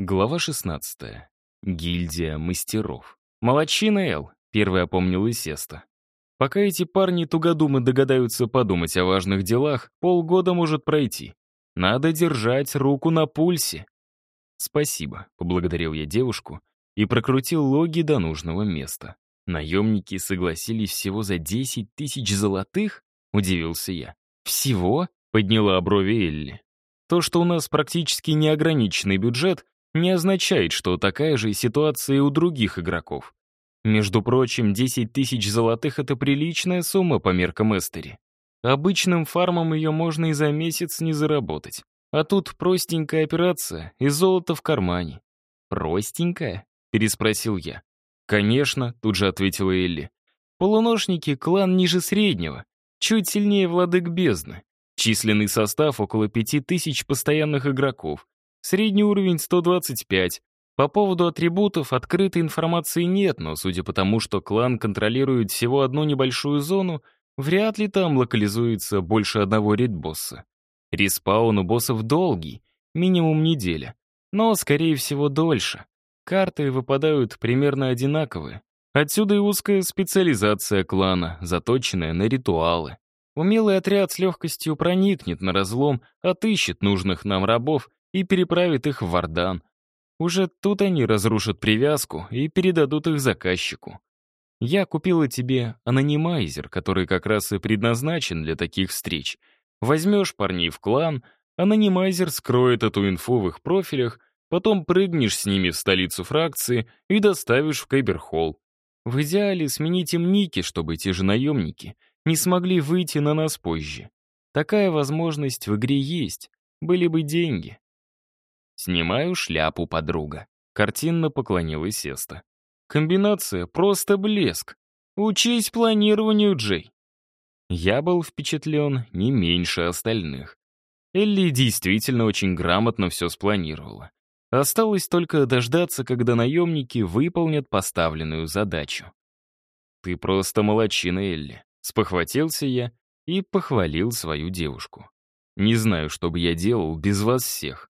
Глава 16. Гильдия мастеров. «Молодчина, Эл», — первый опомнил Исеста. «Пока эти парни тугодумы догадаются подумать о важных делах, полгода может пройти. Надо держать руку на пульсе». «Спасибо», — поблагодарил я девушку и прокрутил логи до нужного места. «Наемники согласились всего за 10 тысяч золотых?» — удивился я. «Всего?» — подняла брови Элли. То, что у нас практически неограниченный бюджет, не означает, что такая же ситуация и у других игроков. Между прочим, 10 тысяч золотых — это приличная сумма по меркам Эстери. Обычным фармом ее можно и за месяц не заработать. А тут простенькая операция и золото в кармане. «Простенькая?» — переспросил я. «Конечно», — тут же ответила Элли. «Полуношники — клан ниже среднего, чуть сильнее владык бездны. Численный состав около 5000 постоянных игроков, Средний уровень 125. По поводу атрибутов открытой информации нет, но судя по тому, что клан контролирует всего одну небольшую зону, вряд ли там локализуется больше одного рейд-босса. Респаун у боссов долгий, минимум неделя, но, скорее всего, дольше. Карты выпадают примерно одинаковые. Отсюда и узкая специализация клана, заточенная на ритуалы. Умелый отряд с легкостью проникнет на разлом, отыщет нужных нам рабов и переправит их в Вардан. Уже тут они разрушат привязку и передадут их заказчику. Я купила тебе анонимайзер, который как раз и предназначен для таких встреч. Возьмешь парней в клан, анонимайзер скроет эту инфу в их профилях, потом прыгнешь с ними в столицу фракции и доставишь в Кайберхолл. В идеале сменить им ники, чтобы те же наемники не смогли выйти на нас позже. Такая возможность в игре есть, были бы деньги. Снимаю шляпу подруга. Картинно поклонилась Сеста. Комбинация просто блеск. Учись планированию, Джей. Я был впечатлен не меньше остальных. Элли действительно очень грамотно все спланировала. Осталось только дождаться, когда наемники выполнят поставленную задачу. «Ты просто молодчина, Элли», — спохватился я и похвалил свою девушку. «Не знаю, что бы я делал без вас всех.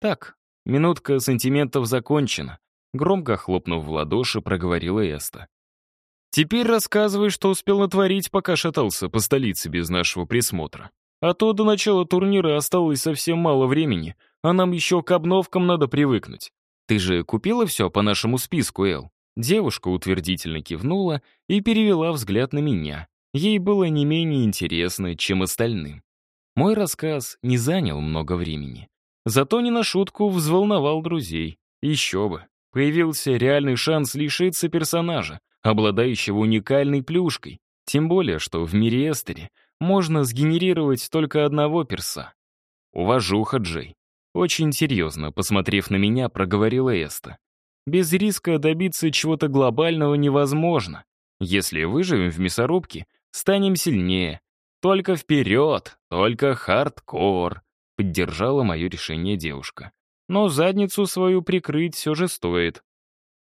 «Так, минутка сантиментов закончена», — громко хлопнув в ладоши, проговорила Эста. «Теперь рассказывай, что успел натворить, пока шатался по столице без нашего присмотра. А то до начала турнира осталось совсем мало времени, а нам еще к обновкам надо привыкнуть. Ты же купила все по нашему списку, Эл?» Девушка утвердительно кивнула и перевела взгляд на меня. Ей было не менее интересно, чем остальным. Мой рассказ не занял много времени. Зато не на шутку взволновал друзей. Еще бы. Появился реальный шанс лишиться персонажа, обладающего уникальной плюшкой. Тем более, что в мире Эстери можно сгенерировать только одного перса. Уважуха, Джей. Очень серьезно, посмотрев на меня, проговорила Эста. Без риска добиться чего-то глобального невозможно. Если выживем в мясорубке, станем сильнее. Только вперед, только хардкор. Поддержала мое решение девушка. Но задницу свою прикрыть все же стоит.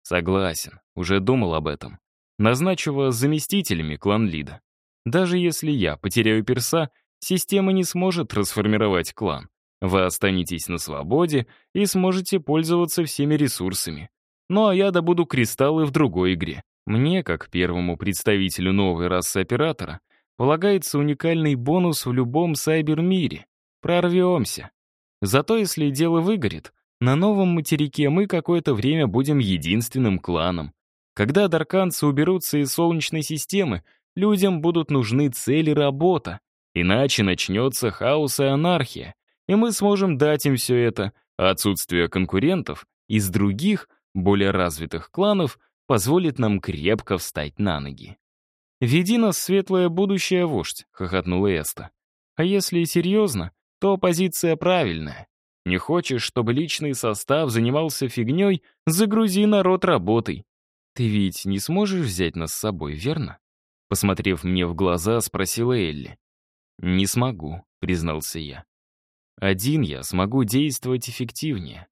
Согласен, уже думал об этом. Назначу вас заместителями клан-лида. Даже если я потеряю перса, система не сможет трансформировать клан. Вы останетесь на свободе и сможете пользоваться всеми ресурсами. Ну а я добуду кристаллы в другой игре. Мне, как первому представителю новой расы оператора, полагается уникальный бонус в любом сайбер-мире. Прорвемся. Зато если дело выгорит, на новом материке мы какое-то время будем единственным кланом. Когда дарканцы уберутся из Солнечной системы, людям будут нужны цели работа. Иначе начнется хаос и анархия, и мы сможем дать им все это, а отсутствие конкурентов из других, более развитых кланов позволит нам крепко встать на ноги. «Веди нас светлое будущее, вождь», — хохотнула Эста. «А если серьезно, то позиция правильная. Не хочешь, чтобы личный состав занимался фигней, загрузи народ работой. Ты ведь не сможешь взять нас с собой, верно? Посмотрев мне в глаза, спросила Элли. «Не смогу», — признался я. «Один я смогу действовать эффективнее.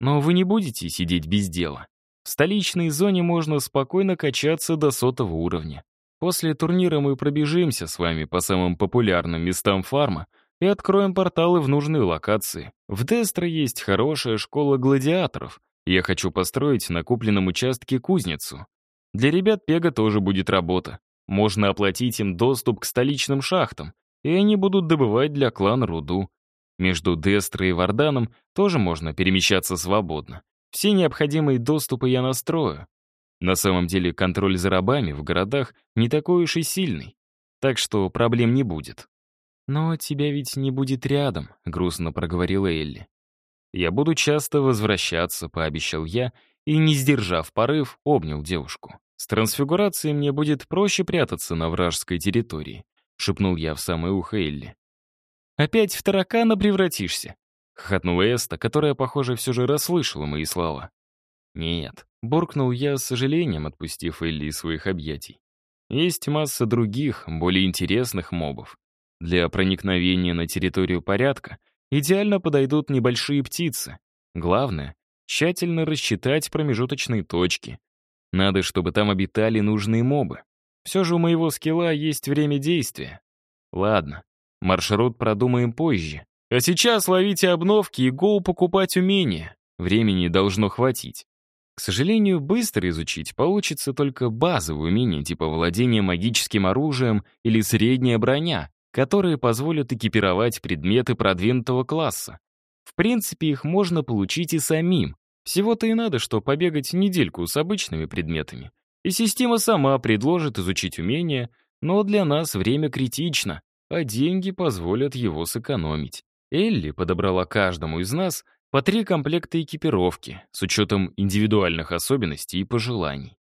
Но вы не будете сидеть без дела. В столичной зоне можно спокойно качаться до сотого уровня. После турнира мы пробежимся с вами по самым популярным местам фарма, и откроем порталы в нужные локации. В Дестро есть хорошая школа гладиаторов. Я хочу построить на купленном участке кузницу. Для ребят Пега тоже будет работа. Можно оплатить им доступ к столичным шахтам, и они будут добывать для клана руду. Между Дестро и Варданом тоже можно перемещаться свободно. Все необходимые доступы я настрою. На самом деле контроль за рабами в городах не такой уж и сильный, так что проблем не будет. «Но тебя ведь не будет рядом», — грустно проговорила Элли. «Я буду часто возвращаться», — пообещал я, и, не сдержав порыв, обнял девушку. «С трансфигурацией мне будет проще прятаться на вражеской территории», — шепнул я в самое ухо Элли. «Опять в таракана превратишься?» — хохотнула Эста, которая, похоже, все же расслышала мои слова. «Нет», — буркнул я с сожалением, отпустив Элли из своих объятий. «Есть масса других, более интересных мобов. Для проникновения на территорию порядка идеально подойдут небольшие птицы. Главное — тщательно рассчитать промежуточные точки. Надо, чтобы там обитали нужные мобы. Все же у моего скилла есть время действия. Ладно, маршрут продумаем позже. А сейчас ловите обновки и гоу покупать умения. Времени должно хватить. К сожалению, быстро изучить получится только базовые умения типа владения магическим оружием или средняя броня, которые позволят экипировать предметы продвинутого класса. В принципе, их можно получить и самим. Всего-то и надо, что побегать недельку с обычными предметами. И система сама предложит изучить умения, но для нас время критично, а деньги позволят его сэкономить. Элли подобрала каждому из нас по три комплекта экипировки с учетом индивидуальных особенностей и пожеланий.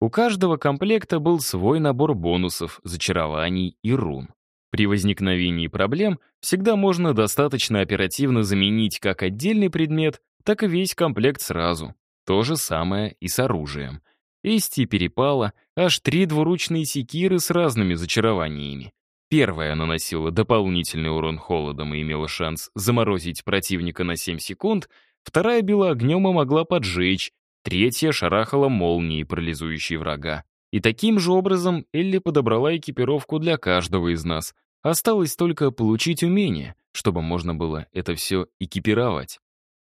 У каждого комплекта был свой набор бонусов, зачарований и рун. При возникновении проблем всегда можно достаточно оперативно заменить как отдельный предмет, так и весь комплект сразу. То же самое и с оружием. Исти перепала аж три двуручные секиры с разными зачарованиями. Первая наносила дополнительный урон холодом и имела шанс заморозить противника на 7 секунд, вторая била огнем и могла поджечь, третья шарахала молнией, парализующей врага. И таким же образом Элли подобрала экипировку для каждого из нас. Осталось только получить умение, чтобы можно было это все экипировать.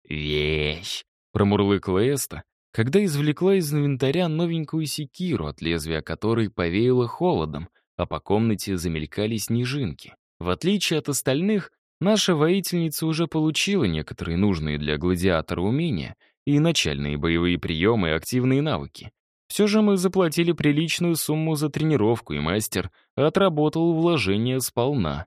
«Вещь!» — промурлыкала Эста, когда извлекла из инвентаря новенькую секиру, от лезвия которой повеяло холодом, а по комнате замелькали снежинки. В отличие от остальных, наша воительница уже получила некоторые нужные для гладиатора умения и начальные боевые приемы и активные навыки. Все же мы заплатили приличную сумму за тренировку, и мастер отработал вложения сполна.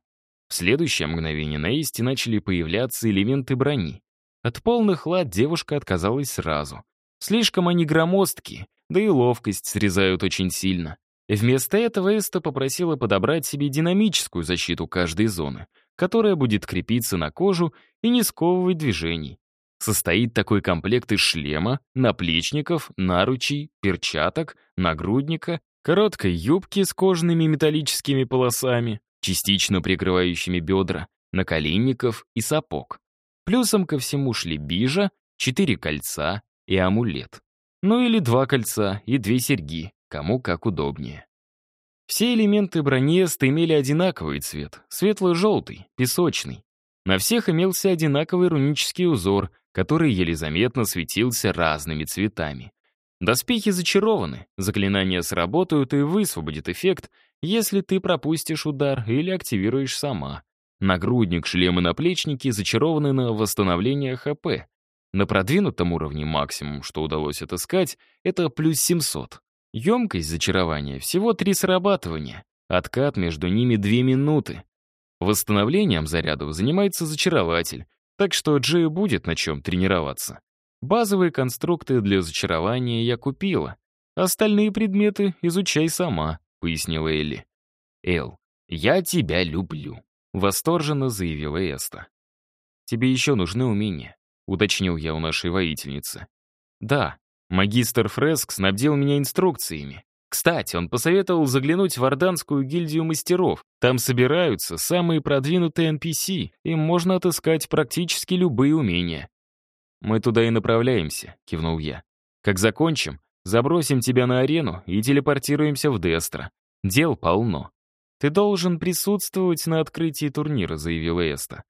В следующее мгновение на Исте начали появляться элементы брони. От полных лад девушка отказалась сразу. Слишком они громоздкие, да и ловкость срезают очень сильно. Вместо этого Эста попросила подобрать себе динамическую защиту каждой зоны, которая будет крепиться на кожу и не сковывать движений. Состоит такой комплект из шлема, наплечников, наручей, перчаток, нагрудника, короткой юбки с кожаными металлическими полосами, частично прикрывающими бедра, наколенников и сапог. Плюсом ко всему шли бижа, четыре кольца и амулет. Ну или два кольца и две серьги, кому как удобнее. Все элементы бронеста имели одинаковый цвет, светло-желтый, песочный. На всех имелся одинаковый рунический узор, который еле заметно светился разными цветами. Доспехи зачарованы, заклинания сработают и высвободят эффект, если ты пропустишь удар или активируешь сама. Нагрудник, шлем и наплечники зачарованы на восстановление ХП. На продвинутом уровне максимум, что удалось отыскать, это плюс 700. Емкость зачарования всего три срабатывания, откат между ними две минуты. Восстановлением зарядов занимается зачарователь, так что Джею будет на чем тренироваться. Базовые конструкты для зачарования я купила. Остальные предметы изучай сама, пояснила Элли. Эл, я тебя люблю, восторженно заявила Эста. Тебе еще нужны умения, уточнил я у нашей воительницы. Да, магистр Фреск снабдил меня инструкциями. Кстати, он посоветовал заглянуть в Орданскую гильдию мастеров. Там собираются самые продвинутые NPC, им можно отыскать практически любые умения. «Мы туда и направляемся», — кивнул я. «Как закончим, забросим тебя на арену и телепортируемся в Дестро. Дел полно». «Ты должен присутствовать на открытии турнира», — заявила Эста.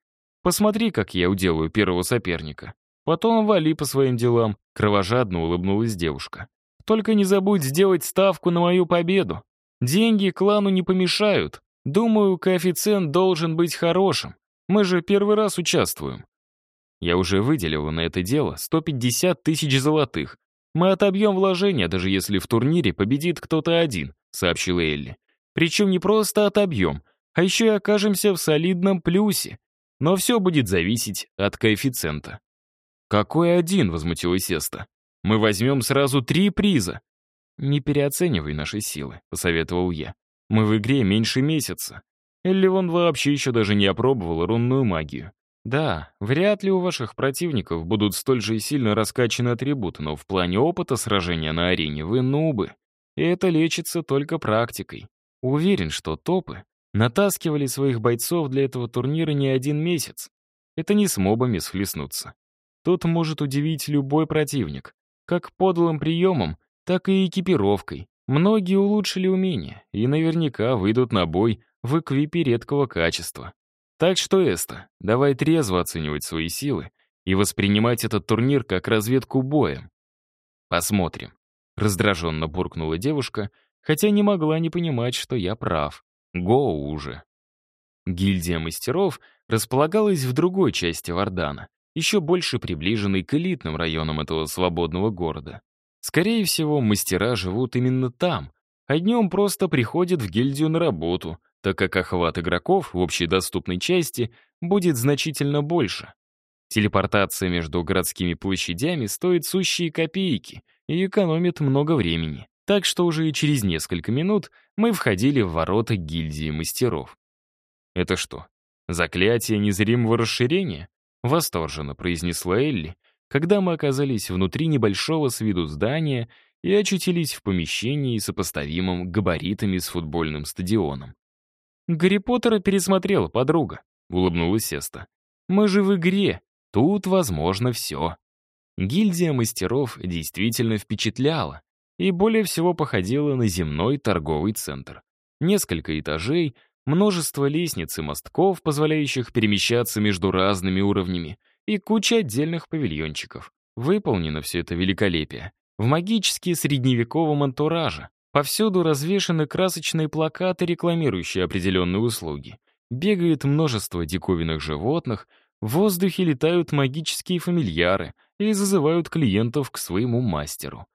«Посмотри, как я уделаю первого соперника. Потом вали по своим делам», — кровожадно улыбнулась девушка. «Только не забудь сделать ставку на мою победу. Деньги клану не помешают. Думаю, коэффициент должен быть хорошим. Мы же первый раз участвуем». Я уже выделила на это дело 150 тысяч золотых. Мы отобьем вложения, даже если в турнире победит кто-то один, сообщила Элли. Причем не просто отобьем, а еще и окажемся в солидном плюсе. Но все будет зависеть от коэффициента. «Какой один?» — возмутилась Эста. «Мы возьмем сразу три приза». «Не переоценивай наши силы», — посоветовал я. «Мы в игре меньше месяца. Элли вон вообще еще даже не опробовала рунную магию. Да, вряд ли у ваших противников будут столь же сильно раскачаны атрибуты, но в плане опыта сражения на арене вы нубы. И это лечится только практикой. Уверен, что топы натаскивали своих бойцов для этого турнира не один месяц. Это не с мобами схлестнуться. Тут может удивить любой противник. Как подлым приемом, так и экипировкой. Многие улучшили умения и наверняка выйдут на бой в эквипе редкого качества. Так что, Эста, давай трезво оценивать свои силы и воспринимать этот турнир как разведку боем. Посмотрим. Раздраженно буркнула девушка, хотя не могла не понимать, что я прав. Гоу уже. Гильдия мастеров располагалась в другой части Вардана, еще больше приближенной к элитным районам этого свободного города. Скорее всего, мастера живут именно там, а днем просто приходят в гильдию на работу, так как охват игроков в общей доступной части будет значительно больше. Телепортация между городскими площадями стоит сущие копейки и экономит много времени. Так что уже через несколько минут мы входили в ворота гильдии мастеров. «Это что, заклятие незримого расширения?» — восторженно произнесла Элли, когда мы оказались внутри небольшого с виду здания и очутились в помещении, сопоставимом габаритами с футбольным стадионом. «Гарри Поттера пересмотрела подруга», — улыбнулась Эста. «Мы же в игре. Тут возможно все». Гильдия мастеров действительно впечатляла и более всего походила на земной торговый центр. Несколько этажей, множество лестниц и мостков, позволяющих перемещаться между разными уровнями, и куча отдельных павильончиков. Выполнено все это великолепие в магически средневековом антураже, Повсюду развешаны красочные плакаты, рекламирующие определенные услуги. Бегает множество диковинных животных, в воздухе летают магические фамильяры и зазывают клиентов к своему мастеру.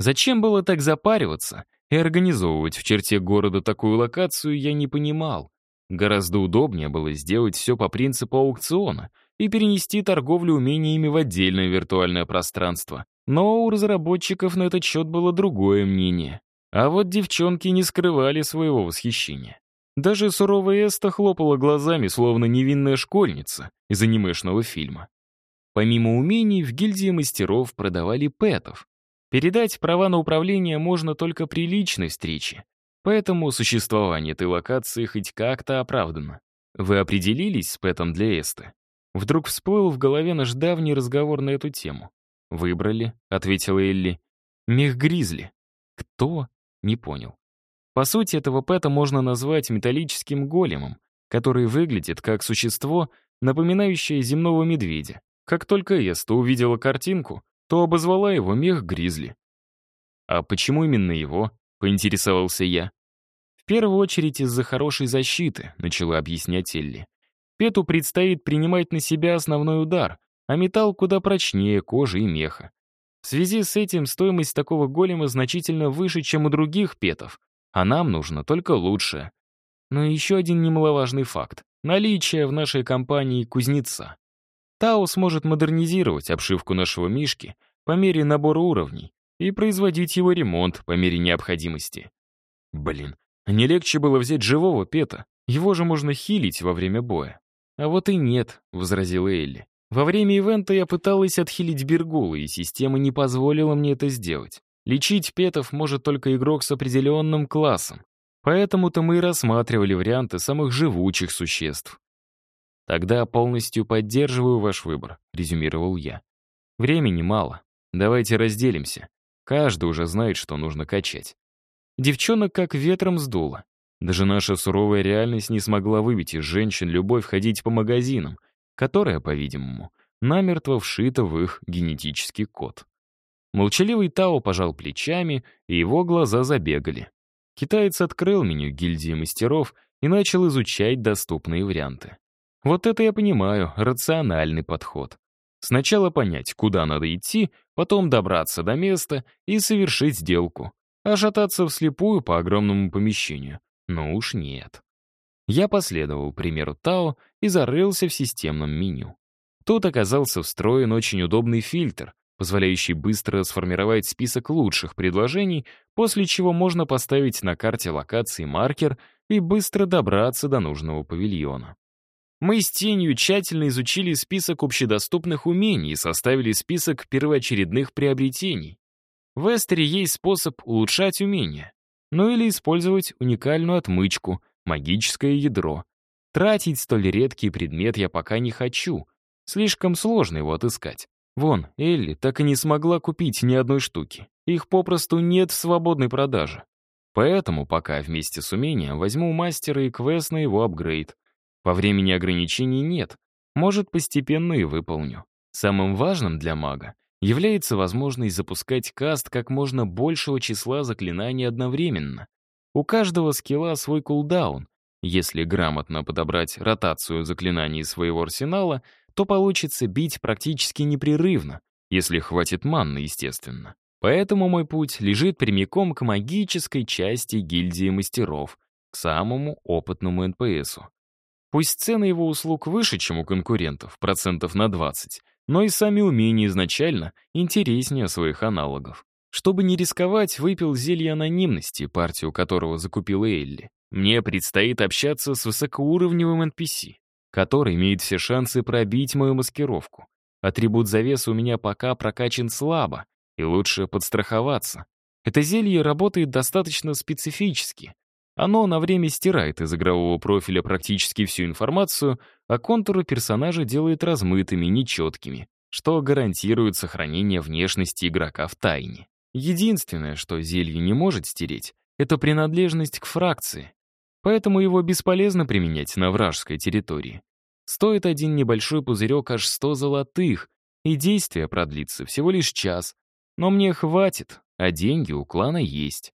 Зачем было так запариваться и организовывать в черте города такую локацию, я не понимал. Гораздо удобнее было сделать все по принципу аукциона и перенести торговлю умениями в отдельное виртуальное пространство. Но у разработчиков на этот счет было другое мнение. А вот девчонки не скрывали своего восхищения. Даже суровая Эста хлопала глазами, словно невинная школьница из анимешного фильма. Помимо умений, в гильдии мастеров продавали пэтов. Передать права на управление можно только при личной встрече, поэтому существование этой локации хоть как-то оправдано. Вы определились с пэтом для Эсты? Вдруг всплыл в голове наш давний разговор на эту тему. «Выбрали», — ответила Элли. «Мех Гризли». «Кто?» Не понял. По сути, этого Пэта можно назвать металлическим големом, который выглядит как существо, напоминающее земного медведя. Как только Эста увидела картинку, то обозвала его мех Гризли. «А почему именно его?» — поинтересовался я. «В первую очередь из-за хорошей защиты», — начала объяснять Элли. «Пету предстоит принимать на себя основной удар, а металл куда прочнее кожи и меха. В связи с этим стоимость такого голема значительно выше, чем у других петов, а нам нужно только лучшее. Но еще один немаловажный факт — наличие в нашей компании кузнеца. Тао сможет модернизировать обшивку нашего мишки по мере набора уровней и производить его ремонт по мере необходимости. Блин, не легче было взять живого пета, его же можно хилить во время боя. А вот и нет, — возразила Элли. Во время ивента я пыталась отхилить Бергулы, и система не позволила мне это сделать. Лечить петов может только игрок с определенным классом. Поэтому-то мы и рассматривали варианты самых живучих существ. «Тогда полностью поддерживаю ваш выбор», — резюмировал я. «Времени мало. Давайте разделимся. Каждый уже знает, что нужно качать». Девчонок как ветром сдуло. Даже наша суровая реальность не смогла выбить из женщин любовь ходить по магазинам, которая, по-видимому, намертво вшита в их генетический код. Молчаливый Тао пожал плечами, и его глаза забегали. Китаец открыл меню гильдии мастеров и начал изучать доступные варианты. Вот это я понимаю, рациональный подход. Сначала понять, куда надо идти, потом добраться до места и совершить сделку. А шататься вслепую по огромному помещению. Ну уж нет. Я последовал примеру Тао и зарылся в системном меню. Тут оказался встроен очень удобный фильтр, позволяющий быстро сформировать список лучших предложений, после чего можно поставить на карте локации маркер и быстро добраться до нужного павильона. Мы с Тенью тщательно изучили список общедоступных умений и составили список первоочередных приобретений. В Эстере есть способ улучшать умения, ну или использовать уникальную отмычку, магическое ядро. Тратить столь редкий предмет я пока не хочу, слишком сложно его отыскать. Вон, Элли так и не смогла купить ни одной штуки. Их попросту нет в свободной продаже. Поэтому пока вместе с умением возьму мастера и квест на его апгрейд. По времени ограничений нет. Может, постепенно и выполню. Самым важным для мага является возможность запускать каст как можно большего числа заклинаний одновременно. У каждого скилла свой кулдаун. Если грамотно подобрать ротацию заклинаний своего арсенала — то получится бить практически непрерывно, если хватит манны, естественно. Поэтому мой путь лежит прямиком к магической части гильдии мастеров, к самому опытному НПСу. Пусть цены его услуг выше, чем у конкурентов, процентов на 20, но и сами умения изначально интереснее своих аналогов. Чтобы не рисковать, выпил зелье анонимности, партию которого закупила Элли. Мне предстоит общаться с высокоуровневым NPC который имеет все шансы пробить мою маскировку. Атрибут завеса у меня пока прокачан слабо, и лучше подстраховаться. Это зелье работает достаточно специфически. Оно на время стирает из игрового профиля практически всю информацию, а контуры персонажа делает размытыми, нечеткими, что гарантирует сохранение внешности игрока в тайне. Единственное, что зелье не может стереть, это принадлежность к фракции, поэтому его бесполезно применять на вражеской территории. Стоит один небольшой пузырек аж 100 золотых, и действие продлится всего лишь час. Но мне хватит, а деньги у клана есть.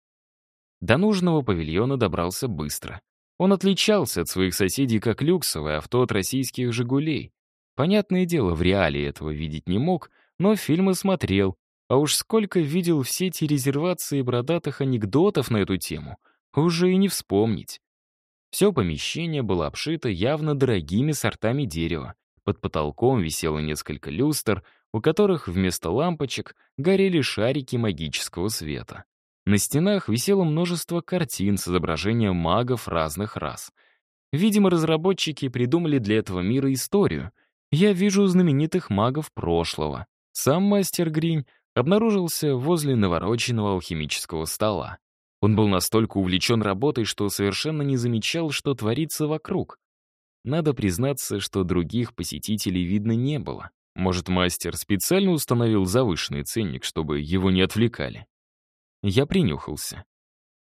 До нужного павильона добрался быстро. Он отличался от своих соседей как люксовое авто от российских «Жигулей». Понятное дело, в реале этого видеть не мог, но фильмы смотрел, а уж сколько видел все эти резервации бородатых анекдотов на эту тему, уже и не вспомнить. Все помещение было обшито явно дорогими сортами дерева. Под потолком висело несколько люстр, у которых вместо лампочек горели шарики магического света. На стенах висело множество картин с изображением магов разных рас. Видимо, разработчики придумали для этого мира историю. Я вижу знаменитых магов прошлого. Сам мастер Гринь обнаружился возле навороченного алхимического стола. Он был настолько увлечен работой, что совершенно не замечал, что творится вокруг. Надо признаться, что других посетителей видно не было. Может, мастер специально установил завышенный ценник, чтобы его не отвлекали. Я принюхался.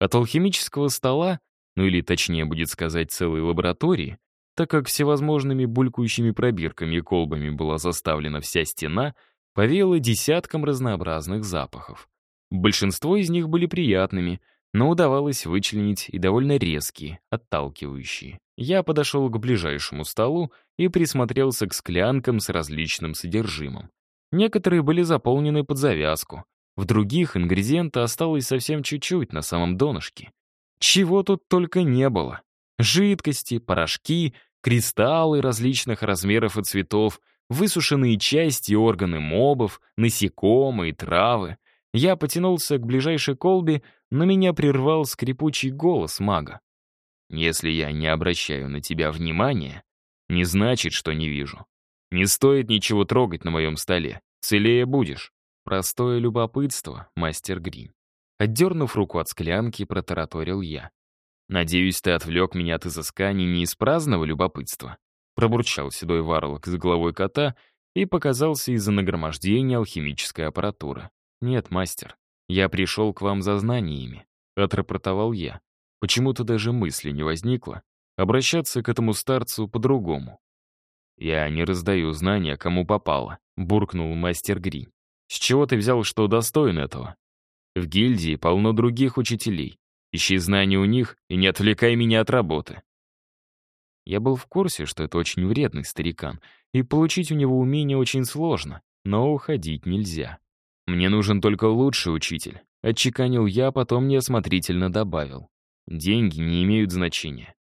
От алхимического стола, ну или точнее будет сказать целой лаборатории, так как всевозможными булькающими пробирками и колбами была заставлена вся стена, повеяло десятком разнообразных запахов. Большинство из них были приятными, но удавалось вычленить и довольно резкие, отталкивающие. Я подошел к ближайшему столу и присмотрелся к склянкам с различным содержимым. Некоторые были заполнены под завязку, в других ингредиента осталось совсем чуть-чуть на самом донышке. Чего тут только не было. Жидкости, порошки, кристаллы различных размеров и цветов, высушенные части органы мобов, насекомые, травы. Я потянулся к ближайшей колбе, но меня прервал скрипучий голос мага. «Если я не обращаю на тебя внимания, не значит, что не вижу. Не стоит ничего трогать на моем столе. Целее будешь». Простое любопытство, мастер Грин. Отдернув руку от склянки, протараторил я. «Надеюсь, ты отвлек меня от изысканий не из праздного любопытства?» Пробурчал седой варлок с головой кота и показался из-за нагромождения алхимической аппаратуры. «Нет, мастер, я пришел к вам за знаниями», — отрапортовал я. почему-то даже мысли не возникло обращаться к этому старцу по-другому. «Я не раздаю знания, кому попало», — буркнул мастер Гринь. «С чего ты взял, что достоин этого? В гильдии полно других учителей. Ищи знания у них и не отвлекай меня от работы». Я был в курсе, что это очень вредный старикан, и получить у него умение очень сложно, но уходить нельзя. «Мне нужен только лучший учитель», — отчеканил я, потом неосмотрительно добавил. «Деньги не имеют значения.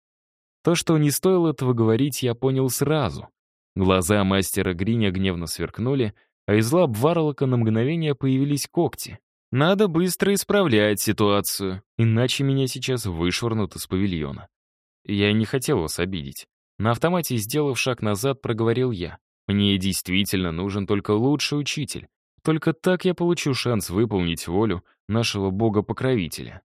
То, что не стоило этого говорить, я понял сразу. Глаза мастера Гриня гневно сверкнули, а из лап Варлока на мгновение появились когти. Надо быстро исправлять ситуацию, иначе меня сейчас вышвырнут из павильона. Я не хотел вас обидеть. На автомате, сделав шаг назад, проговорил я. Мне действительно нужен только лучший учитель. Только так я получу шанс выполнить волю нашего бога-покровителя.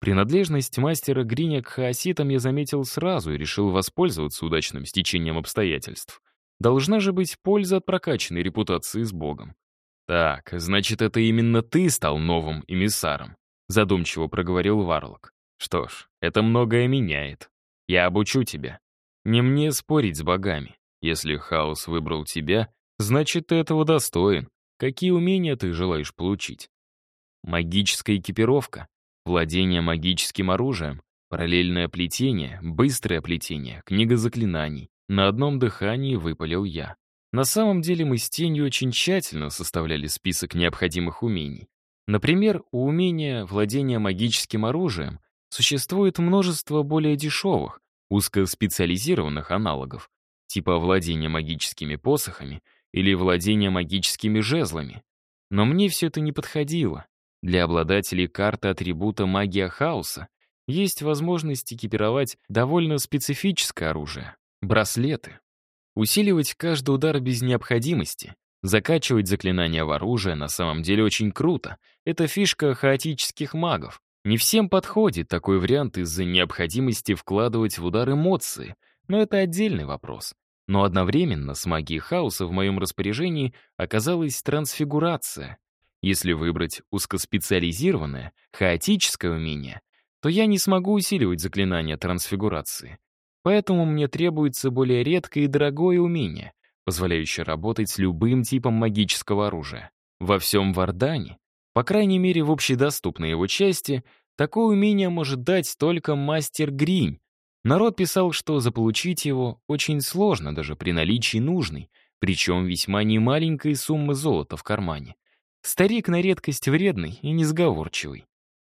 Принадлежность мастера Гриня к хаоситам я заметил сразу и решил воспользоваться удачным стечением обстоятельств. Должна же быть польза от прокачанной репутации с Богом. «Так, значит, это именно ты стал новым эмиссаром», задумчиво проговорил Варлок. «Что ж, это многое меняет. Я обучу тебя. Не мне спорить с богами. Если хаос выбрал тебя, значит, ты этого достоин. Какие умения ты желаешь получить? Магическая экипировка, Владение магическим оружием, параллельное плетение, быстрое плетение, книга заклинаний. На одном дыхании выпалил я. На самом деле мы с тенью очень тщательно составляли список необходимых умений. Например, у умения владения магическим оружием существует множество более дешевых, узкоспециализированных аналогов, типа владения магическими посохами или владения магическими жезлами. Но мне все это не подходило. Для обладателей карты атрибута магия хаоса есть возможность экипировать довольно специфическое оружие — браслеты. Усиливать каждый удар без необходимости, закачивать заклинания в оружие на самом деле очень круто. Это фишка хаотических магов. Не всем подходит такой вариант из-за необходимости вкладывать в удар эмоции, но это отдельный вопрос. Но одновременно с магией хаоса в моем распоряжении оказалась трансфигурация, если выбрать узкоспециализированное, хаотическое умение, то я не смогу усиливать заклинание трансфигурации. Поэтому мне требуется более редкое и дорогое умение, позволяющее работать с любым типом магического оружия. Во всем Вардане, по крайней мере в общедоступной его части, такое умение может дать только мастер Гринь. Народ писал, что заполучить его очень сложно даже при наличии нужной, причем весьма немаленькой суммы золота в кармане. Старик на редкость вредный и несговорчивый.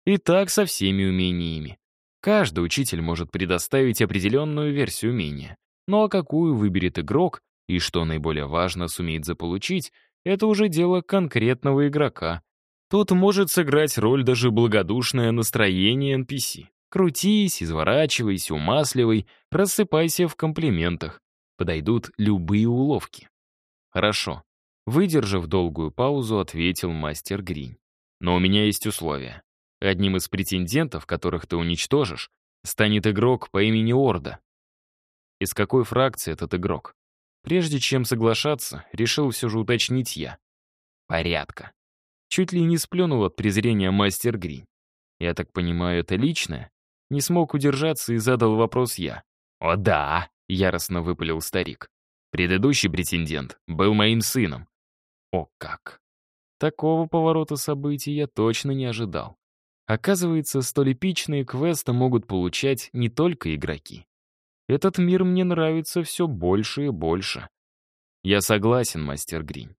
И так со всеми умениями. Каждый учитель может предоставить определенную версию умения. Ну а какую выберет игрок и, что наиболее важно, сумеет заполучить, это уже дело конкретного игрока. Тот может сыграть роль даже благодушное настроение NPC. Крутись, изворачивайся, умасливай, рассыпайся в комплиментах. Подойдут любые уловки. Хорошо. Выдержав долгую паузу, ответил мастер Гринь. «Но у меня есть условия. Одним из претендентов, которых ты уничтожишь, станет игрок по имени Орда. Из какой фракции этот игрок? Прежде чем соглашаться, решил все же уточнить я. Порядка. Чуть ли не сплюнул от презрения мастер Гринь. Я так понимаю, это личное? Не смог удержаться и задал вопрос я. «О да!» — яростно выпалил старик. «Предыдущий претендент был моим сыном. О как! Такого поворота событий я точно не ожидал. Оказывается, столь эпичные квесты могут получать не только игроки. Этот мир мне нравится все больше и больше. Я согласен, мастер Грин.